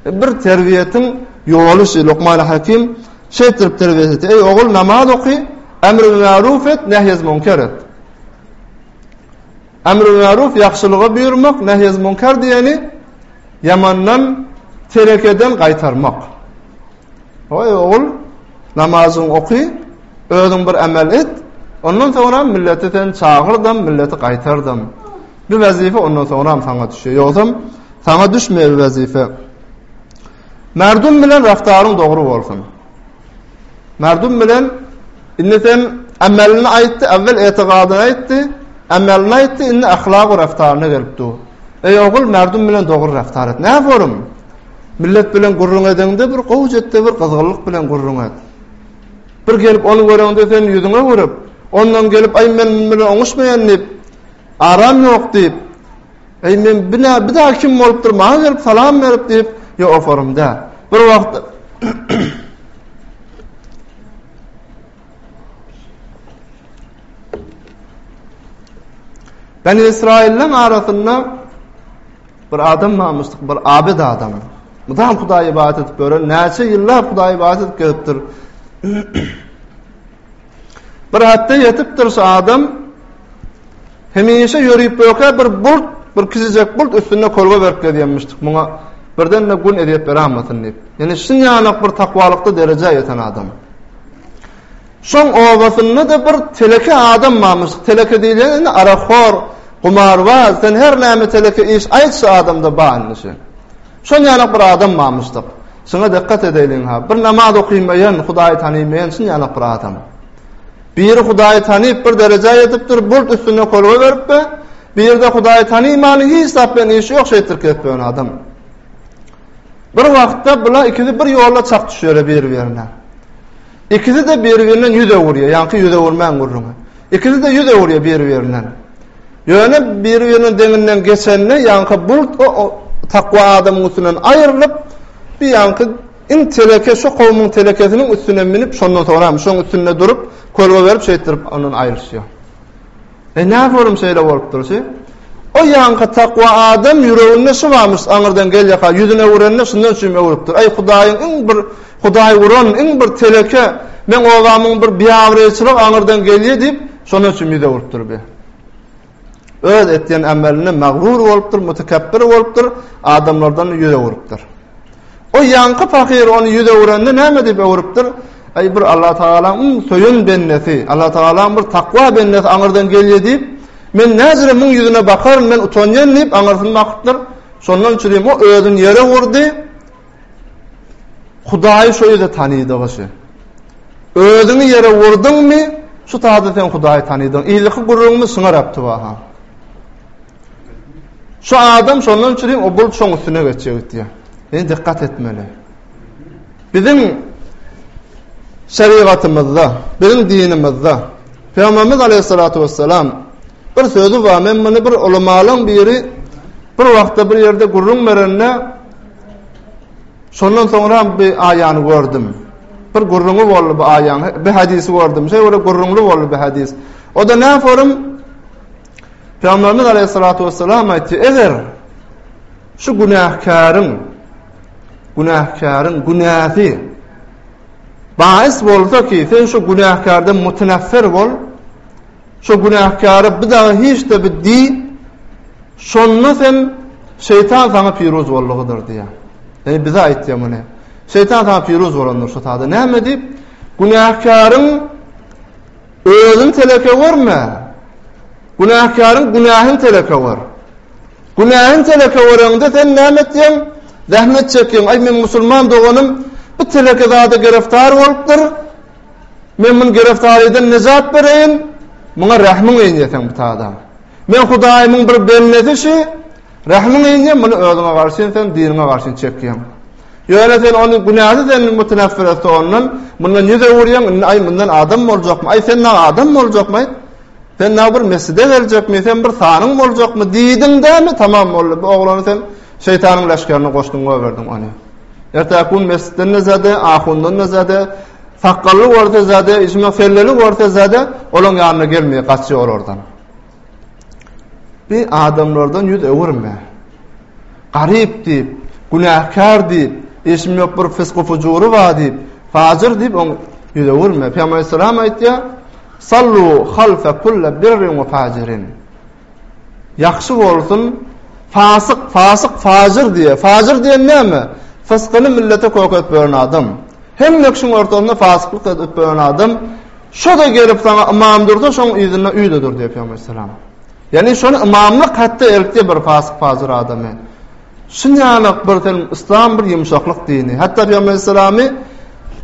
E, bir terbiýetiň ýoly şu Lukman Hakim şeýtirip terbiýet etdi. Eý ogul namaz oky, emr bi ma'ruf et, nehy an munkar et. Emr bi ma'ruf ýagşylygy buýurmak, nehy an munkar diýeni ýamandan, terekeden gaýtarmak. Hoý, ogul, namazyňy oky, özüň bir emel et, ondan soňra milleti sen çagyrdam, milleti gaýtardam. Bu wezipe ondan soňram saňa düşýär. Ýogsam, saňa düşmeýär bu wezipe. Merdum bilen raftaryň dogry bolsun. Merdum bilen indi sen emelini aýtdy, äwwel etigadyny aýtdy, emelini aýtdy, indi ahlak we raftaryna gelip dur. Eý ogul, merdum bilen dogry raftar et. Näme borum? Millet bilen gürrüň edeňde bir gowuja etde bir gyzgynlyk bilen gürrüň et. Bir gelip ony göreňde sen ýüzüňe görüp, ondan gelip aý men muny bilen oňuşmaýan diýip, aram ýok diýip, aý men binä bida kim bolupdyr maňa gelip salam berip diýip, ýo oforumda. Bir wagt Beni Israilden arasynda bir adam namyslyk, bir abed adam. Mudam Hudaýa ibadat edip gören, näçe ýyllap Hudaýa ibadat edip gelipdir. bir hatda ýetipdir şu adam Hemişe ýörüp-böke bir bult, bir kiçijek bult üstünde kölge berip gezýänmişdik. Muňa birden-de Gün ezýet beranmasyn diýip. Ýöne şinýalak bir takwalykda derejä ýeten adam. Şoň obasynda-da bir teleke adam barmyş. Teleke diýilýän indi arakhor, gumarbaz, sen her näme teleke iş aýt şu adamda bar indi şu. Şonýalak bir adam barmyşdyk. Şuňa dykgat edeýliň-ha. Bir namaz okaýmaýan, Hudaýy tanymaýan şunýalak bir adam. Biri Hudaýy tanyp bir derejä ýetipdir, bult üstünde kolga berip be, biride Hudaýy tanymaly hiç zat bilen işi ýok şeýtdir kesbewen adam. Bir wagtda bula ikisi bir ýolda çak düşýärler biri birine. İkisi de biri birinden ýüz öwürýär, ýaňky ýüz öwürmän gürrüňi. İkisi de ýüz öwürýär biri birinden. Ýöne biri biriniň deňinden geçende ýaňky bult o takwa adamyň üstünden aýrylyp, bir ýaňky Iň teleke şo kowumyň telekesiniň üstüne münüp, şondan soňram şoň üstünde durup, kolga berip şeýtdirip ondan aýryşýar. E näborum şeýle bolup durşy? O ýaňky takwa adam ýüreginde şu barmyş aňyrdan gelýaka ýüzün öwürende şundan şum öwrüpdir. Aý hudaýyň iň bir hudaý uran, iň bir teleke meň obamyň bir biabraýçylygy aňyrdan gelýe diýip, şondan şum ýüz öwrüpdir bi. Öz etýän ämeline magruur bolupdyr, mutekebbir bolupdyr, adamlardan ýüz öwrüpdir. O ýaňky pahyr ony ýüz öwrende näme diýip öwrüpdir? Aý bir Allah Tagalaň söýen bendesi, Allah Tagalaň bir takwa bendesi aňyrdan gelýär diýip, men näzire muň ýüzüne bakaryn, men utanýan diýip aňyrsyny bakypdyr. Şondan üçin o özüni ýere urdy, Hudaýy şo ýerde tanydygy şü. Özüňi ýere urduňmy, şu sady sen Hudaýy tanydyň. Ilki gürrüňimi şyňar Abtybaha. Şu adam şondan üçin o bul çoň üstüne geçjek diýýär. Sen dikkat etmeli. Biziň şerigatymyzda, biziň dinimizde Peygamberimiz Aleyhissalatu vesselam bir sözü bar. Men muny bir ulamalyň biri bir wagtda bir ýerde gürrüň berende Şondan soňram bir aýany gördüm. Bir gürrüňi boldy bu aýany. Bir hadisy gördüm. Şeý bir gürrüňli boldy bu hadis. O da näme forum? Peygamberimiz Aleyhissalatu vesselam aýtdy, eger şu günähkäriň günähkäriň günäsi baýys bolsa ki, sen şu günähkärden muteneffer bol. Şo günäkara bir dagy hiç-de bir diý, şonda sen şeýtan saňa piruz boldugydyr diýýär. Ýani bize aýtýar muny. Şeýtan saňa piruz bolandyr şu sada. Näme diýip? Günäkaryň özüni teleke görme. Günäkaryň günähini teleke gör. Günähini teleke görende sen näme etýäň? Zähmet çekýäň. Aý men musulman doganym bu teleke zada gereftar bolupdyr. Men muny gereftarydan nejat bereýin, muňa rähmiň inýeseň bita-da. Men Hudaýymyň bir bendesi şi, rähmiň inýän muny özüňe garşyn sen diniňe garşyn çekýäň. Ýöne sen ony günäsiz eden müteneffir etdi ondan, mundan ýüz öwürýäň, indi aý mundan adam boljakmy, aý sen dagy adam boljakmy, aý, sen dagy bir mesjide geljekmi, sen bir sanyň boljakmy diýdiň dämi, tamam boldy, bu oglany sen şeýtanyň leşgerine goşduň goýberdiň ony. Ertäki gün mesjitden-de zede, ahundan-da zede, Sakgally görse zade içme kelleli görse zade olaň ýanyna gelmeýär gaçýar olardan. Bi adamlardan ýüz öwürme. Garyp diýip, günäkär diýip, işim ýok bir fysky fujury bar diýip, fajyr diýip oň ýüz öwürme. Peýgamber salam aýtýar, Sallu halfa kulla birrin we fajirin. Ýagşy bolsun fasyk fasyk fajyr diýýä fajyr diýen näme fyskyny millete köket beren adam hemme kişiň ortasynda fasyklyk edip beren adam şoda gelip saňa ymam dursa şoň yzynda üýde dur diýýä pygamber salam ýagny şony ymamlyk hatda eltýä bir fasyk fajyr adamy şunýanak bir sen yslam bir ýumşaklyk dini hatda pygamber salamy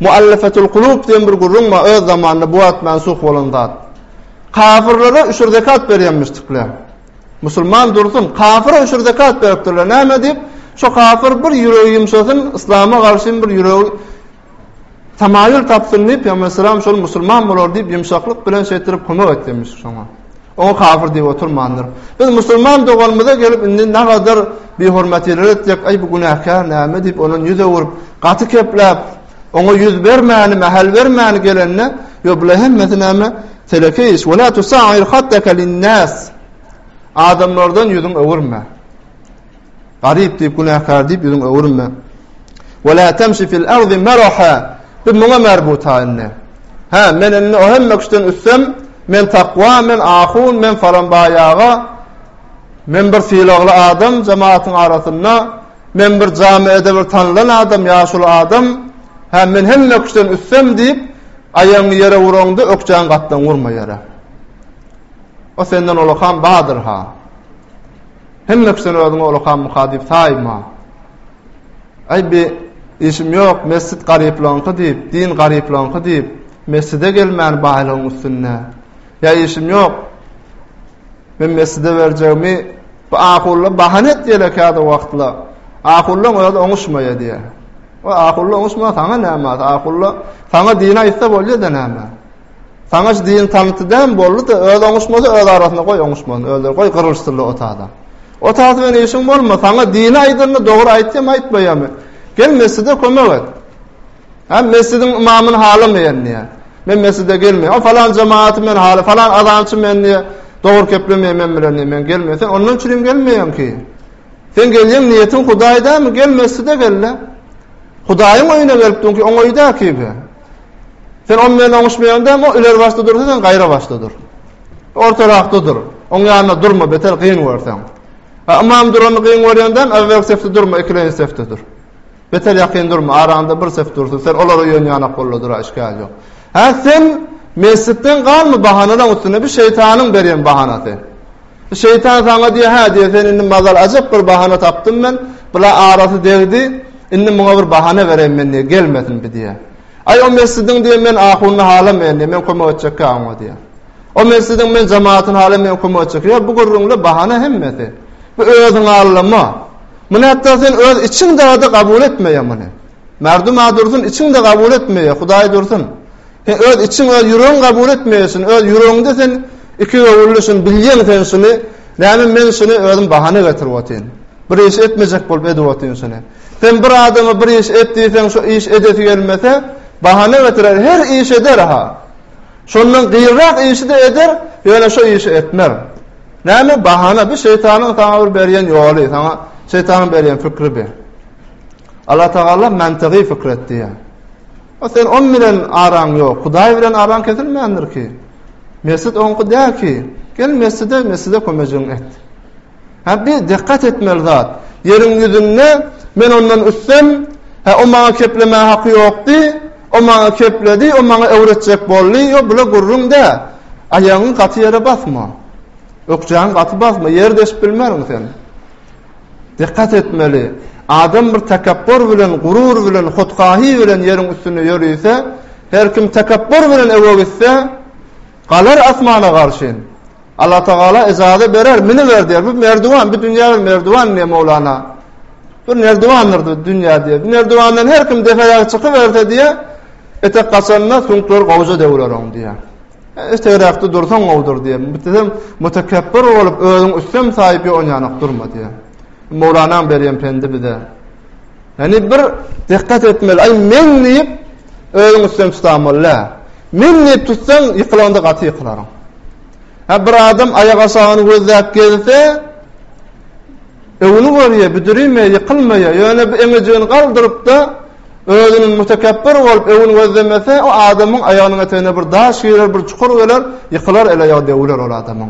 muallafetul kulub diýen bir gürrüň bar öz zamanynda bu atman suh bolan zat Kafirlere üşür zekat berýänmişdikler. Musulman dursun, kafire üşür zekat beripdirler. Näme diýip, şo kafir bir ýüregi ýumşasyn, yslama garşy bir ýüregi tamaýül tapsyn diýip, Peygamber salam şol musulman bolar diýip, ýumşaklyk bilen şeýtirip kömek etdimiş şoňa. Oňa kafir diýip oturmandyr. Biz musulman doganymyza gelip indi nagadyr bi hormatylar etjek, aý bu günäkär näme diýip, ondan ýüz öwürip, gaty kepläp, Oňa ýüz bermäni, mähel bermäni gelende, ýo bula hemmesi näme? Telekeýiş. Wa la tusa'ir haddaka lin-nas. Adamlardan ýüzüň öwürme. Garyp diýip, günäkär diýip ýüzüň öwürme. Wa la tamshi fil ardi maraha. Bu muňa merbut haýyndy. Ha, men indi o hemme kişiden üstem, men takwa, men ahun, men falan baýaga, men bir sylagly adam jemaatyň arasynda, Men bir jamiede bir tanylan adam, ýaşuly adam, Hä, men hemme kişiden üstem diýip, aýagyňy ýere uraňda ökjäň gatdan urma ýere. O senden ulakam badyr-ha. Hemme kişiden özüňi ulakamyka diýip saýma. Aý bi işim ýok, mesjit garyplaňky diýip, din garyplaňky diýip, mesjide gelmän baýlygyň üstünde. Ýa işim ýok. Men mesjide berjegimi Bu ahunla bahana et diýerler käbir wagtlar. Ahunlaň özi oňuşmaýar diýer. O ahunla oňuşma saňa näme? Ahunla saňa dini aýtsa bolýar-da näme? Saňa şu dini tantydan boldy-da, öz oňuşmady, öz arasynda goý oňuşmady, özleri goý gyrylsynlar otada. Otada bilen işiň bolma, saňa dini aýdanda dogry aýtýamy, aýtmaýamy? Gel mesjide kömek et. Hä, mesjidiň ymamyny halamaýan diýýär. Men mesjide gelmeýän. O falan jemaaty men hala, falan azançy men diýýär. Dogry keplemeýär men bilen diýýär. Men gelmeýän. Sen ondan üçin hem gelmeýäň ki. Sen gelýäň niýetiň Hudaý dälmi? Gel mesjide gel-le. Hudaýyň öýüne gelipdiň ki, oň öýi däl ki bu. Sen on bilen oňuşmaýaň däl, o ileri başda dursa sen gaýra başda dur. Orta ragda dur. Oň ýanynda durma, beter gyn görseň. Ha, ymam durany gyn görýäň däl, awwelki sefde durma, ikilenji sefde dur. Beter ýakyn durma, araňda bir sef dursun, sen olara ýönýanak bolladura işgäl ýok. Hä, sen mesjitden galma bahanalaň üstüne, bu şeýtanyň berýän bahanasy. Şeýtan saňa diýýär, hä diýýär, sen indi mazal ajap bir bahana tapdym men, bula arasy degdi, indi muňa bir bahana bereýin men diýýär, gelmesin bi diýýär. Aý o mesjidiň diýýär, men ahunny halamaýan diýýär, men kömek etjekkä oňa diýýär. O mesjidiň men jemaatyny halamaýan, men kömek etjek. Ýa bu gürrüňle bahana hemmesi. Bu özüňi allama. Muny hatda sen öz içiň dagy-da kabul etmeýär muny. Merdum-a dursun içiň-de kabul etmeýär, Hudaý dursun. Sen öz içiň, öz ýüregiň kabul etmeýär şuny, öz ýüregiňde sen ikigöwünli şuny bilýäň sen şuny, näme men şuny özüm bahana getirip otyryn. Bir iş etmejek bolup edip otyryn şuny. Sen bir adama bir iş et diýseň, şo iş edesi gelmese, bahana getirer, her iş eder-ha. Şondan gyrrak işi-de eder, ýöne şo işi etmer. Näme, bahana, bi şeýtanyň saňa bir berýän ýoly, saňa şeýtanyň berýän pikri bi. Allatagala mantygy pikir et diýýär. O sen on bilen araň ýok, Hudaý bilen araň kesilmändir ki. Mesjit oňky däl ki. Gel mesjide, mesjide kömejigiňi et. Hä, bir dikkat etmeli zat, ýeriň ýüzünde men ondan üstem, hä, o maňa keplemäge haky ýokdy, o maňa kepledi, o maňa öwretjek boldy, ýok, bular gürrüň dä. Aýagyňy gaty ýere basma. Ökjäňi gaty basma, ýer deşip bilmersiň sen. Dikkat etmeli. Adam bir tekepbur bilen, gurur bilen, hotkahi bilen ýeriň üstünde ýörüse, her kim tekepbur bilen öwe gitse, Galar asmana garşyn. Allatagala yjaza berer, miniber diýer. Bu merdiwan, bu dünýä bir merdiwan diýer Mowlana. Bir merdiwandyr bu dünýä diýer. Bu merdiwandan her kim deperäk çykyberse diýer, etek gaçanda süňkleri gowja döwüler oň diýer. Etegräkde dursaň gowudyr diýer. Bitisem mutekebbir bolup özüň üstem saýyp ýonýanok durma diýer. Mowlanaň berýän pendi bize. Ýani bir dikkat etmeli, aý men diýip özüň üstüne tutamaly dä. Men diýip tutsaň ýykylanda gaty ýykylaryň. Ha bir adam aýak aşagyny gözläp gezse, öňüni görýär, büdürime ýykylmaýar. Ýöne bir eňejigini galdyrypda özüniň mütekebbir bolup öňüni gözlemese, o adamyň aýagynyň etegine bir daş girer, bir çukur geler, ýykylar ele ýa döwüler ol adamyň.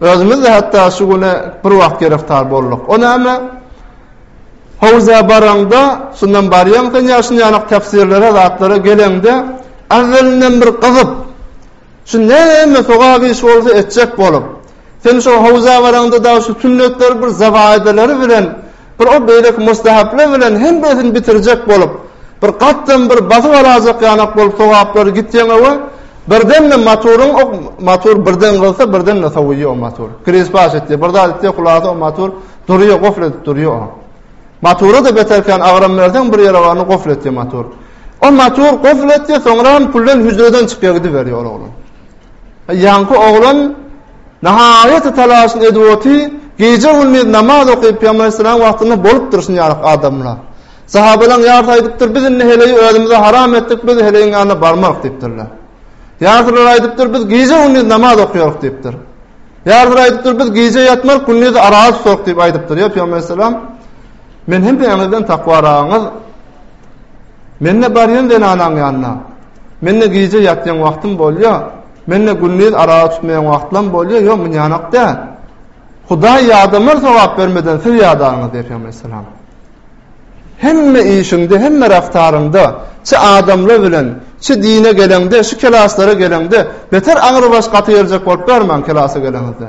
Özümiz-de hatda şu güne bir wagt gereftar bolduk. O näme? Howza baraňda, şundan barýaň sen ýa şundan ýanak täfsirlere, zatlara geleňde, awwelinden bir gyzyp, şu näme sogap iş bolsa etjek bolup, sen şo howza baraňda dagy şu sünnetleri bir zawaýdalar bilen Bir ol beýleki mustahaplar bilen hemmesini bitirjek bolup, bir gatdam bir basyp alajak ýanak bolup sogaplary gitýäňä we birden-de motoryň ok motor birden gyzsa birden-de sowýa o motor. Grisbaş etýä, bir zat etýä hulasa o motor durýa gofl edip durýa o. Motora-da beter kän agram berseň bir ýere barny gofl etýä motor. O motor gofl etýä soňra hem puldan hüjreden çykýa gidiberýä ol oglan. Ýaňky oglan nahaýaty talaşyny edip oty, gije-gündiz namaz okyp, Pygamber aleyhisselam wagtynda bolupdyr şun ýaly adamlar. Sahabalaň ýarysy aýdypdyr, biz indi heleýi özümize haram etdik, biz heleýiň ýanyna barmark diýipdirler. Ýarysylary aýdypdyr, biz gije-gündiz namaz okýarok diýipdir. Ýarysylary aýdypdyr, biz gije ýatmark, gündiz arag tutarok diýip aýdypdyr. Ýa Pygamber aleyhisselam, men hem-de ýaňyzdan takwaragyňyz, Mende barýan zenanaň ýanyna. Mende gije ýatýan wagtym bolýa. Mende gündiz araga tutmaýan wagtlam bolýa, ýok munýanak däl. Hudaý ýadamlar sogap bermeden siz ýadagyňyz diýýär Pygamber Aleyhisselam. Hemme işiňde, hemme raftaryňda, çi adamlar bilen, çi dine geleňde, şu kelaslara geleňde, beter agyry baş gaty gerjek bolup barmaň kelasa geleňizde.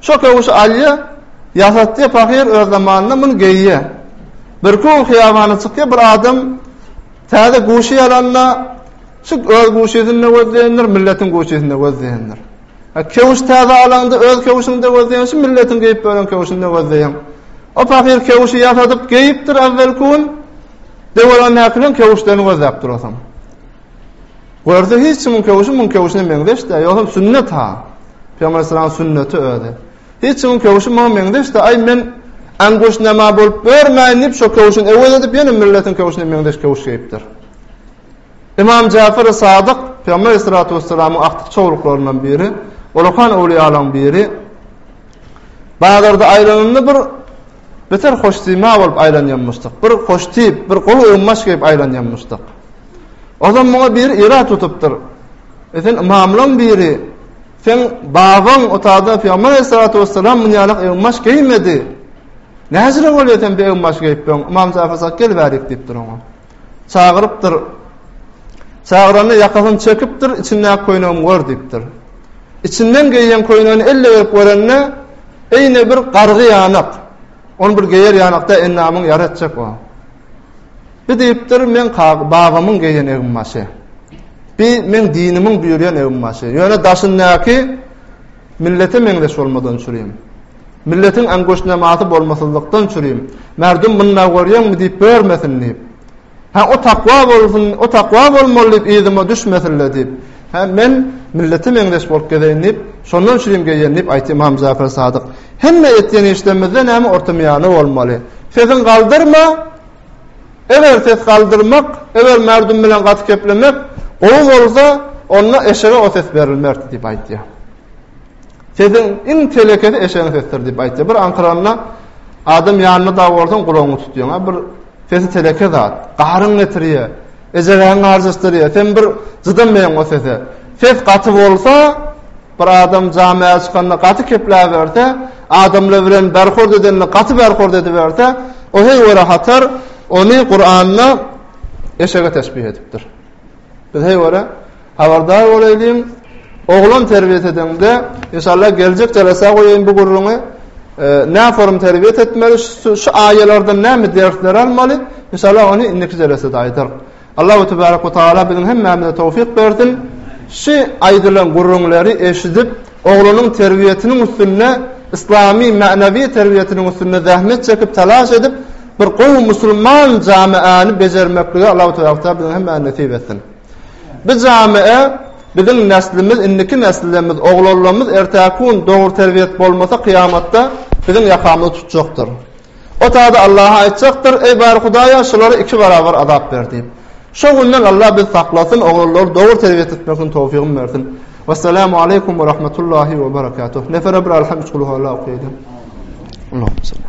Şo köwşi alýa, ýasatýa pahyr öz zamanynda muny geýýä. Bir gün hyýabana çykýa bir adam täze guşy alanda şu öz guşysyny-da gözleýändir, milletiň guşysyny-da gözleýändir. Ha köwş täze alanda öz köwşüňde gözleýän şu milletiň geýip bören köwşünde gözleýän. O pahyr köwşi ýasadyp geýipdir awwelki gün. Döwelgändäki bilen köwşlerini gözläp durasyň. Görse hiç kimiň köwşi muň köwşine meňzeş-dä, ýogsam sünnet-ha. Pygamberaleyhisselam sünneti özi. Hiç kimiň köwşi muňa meňzeş-dä, aý men aňguş-näma bolup görmäýin diýip şo köwşini öwez edip ýene milletiň köwşine meňzeş köwş geýipdir. Ymam Jaferi Sadyk Pygamber aleyhissalatu wessalamyň agtyk çowluklaryndan biri, olakan öwliýalaryň biri. Bazarda aýlanynda bir beter hoşsima bolup aýlanýanmyşdyk. Bir hoştip, bir gowy öňbaş geýip aýlanýanmyşdyk. Ozan muňa biri ýere tutupdyr. E sen ymamlaň biri, seň babaň otada Pygamber aleyhissalatu wesselam munýalak egin-baş geýmedi. Näjire bolýar sen bu egin-baş geýip bilen Ymam Jafer sadyk gel bärik diýipdir oňa. Çagyrypdyr. Çagyranda ýakasyny çekipdir, içindäki köýnegimi gör diýipdir. Içinden geýen köýnegini elle berip görende, eýne bir gargy ýanak. Ony bir geýer ýanakda endamyň ýara etjek o. Bi diýipdir, Meň babamyň geýen egin-başy. Bi, Meň dinimiň büýrýän egin-başy. Ýöne daşyndaky millete meňzeş bolmadan çürüýem. Milletiň aňgoşnamasy bolmasyzlykdan çürüýem. Merdum mundag görýäňmi diýip görmesin diýip. Hä, o takwa bolsun, o takwa bolmaly diýip yzyma düşmesin-le diýip. Hä, men millete meňzeş bolup gezeýin diýip, şondan çirim geýýän diýip aýtdy Ymam Jafer Sadyk. Hemme etýän işlerimizde näme ortameýany bolmaly. Sesiň galdyrma, eger ses galdyrmak, eger merdum bilen gaty keplemek gowy bolsa, onda eşege o ses berilmerdi diýip aýtýar. Sesiň iň telekesi eşegiň sesidir diýip aýtýar. Bir aňkyranda adam ýanyna dagy borsaň gulagyňy tutýaň. Bir sesi teleke zat. Garyň getirýär. Ejegäň garjasdyrýar. Sen bir jydamaýaň o sese. Ses gaty bolsa, bir adam jamiä çykanda gaty kepläberse, adamlar bilen berhord edende gaty berhord ediberse, o heý wara hatar, ony Kuranda eşege teşbih edipdir. Biz heý wara Habardar bolaýlyň oglan terbiýet edeňde inşallah geljek jalasa goýaýyn bu gürrüňi nä forum terbiýet etmeli şu aýalardan näme dersler almaly inşallah ony indiki jalasada aýdarys Allahu tebarek we taala biziň hemmämize towfik bersin şu aýdylan gürrüňleri eşidip oglanyň terbiýetiniň üstünde islamy mänewi terbiýetiniň üstünde zähmet çekip talaş edip bir gowy musulman jamaany bejermeklige Allahu tebarek we taala biziň hemmämize nesip etsin Bu jamiä biziň neslimiz indiki neslimiz oglanlarymyz ertäki gün dogry terbiýet bolmasa kyýamatda biziň ýakamyzy tutjakdyr. O tada Allaha aýtjakdyr eý bar Hudaýa şulara iki barabar azap ber diýip. Şo günden Allah bizi saklasyn oglanlary dogry terbiýet etmegiň towfygyn bersin. Wessalamu aleýkum we rahmetullahi we berekatuh. Nefere bir alham üç gul huwallahu okýaýda. Allahumma salli.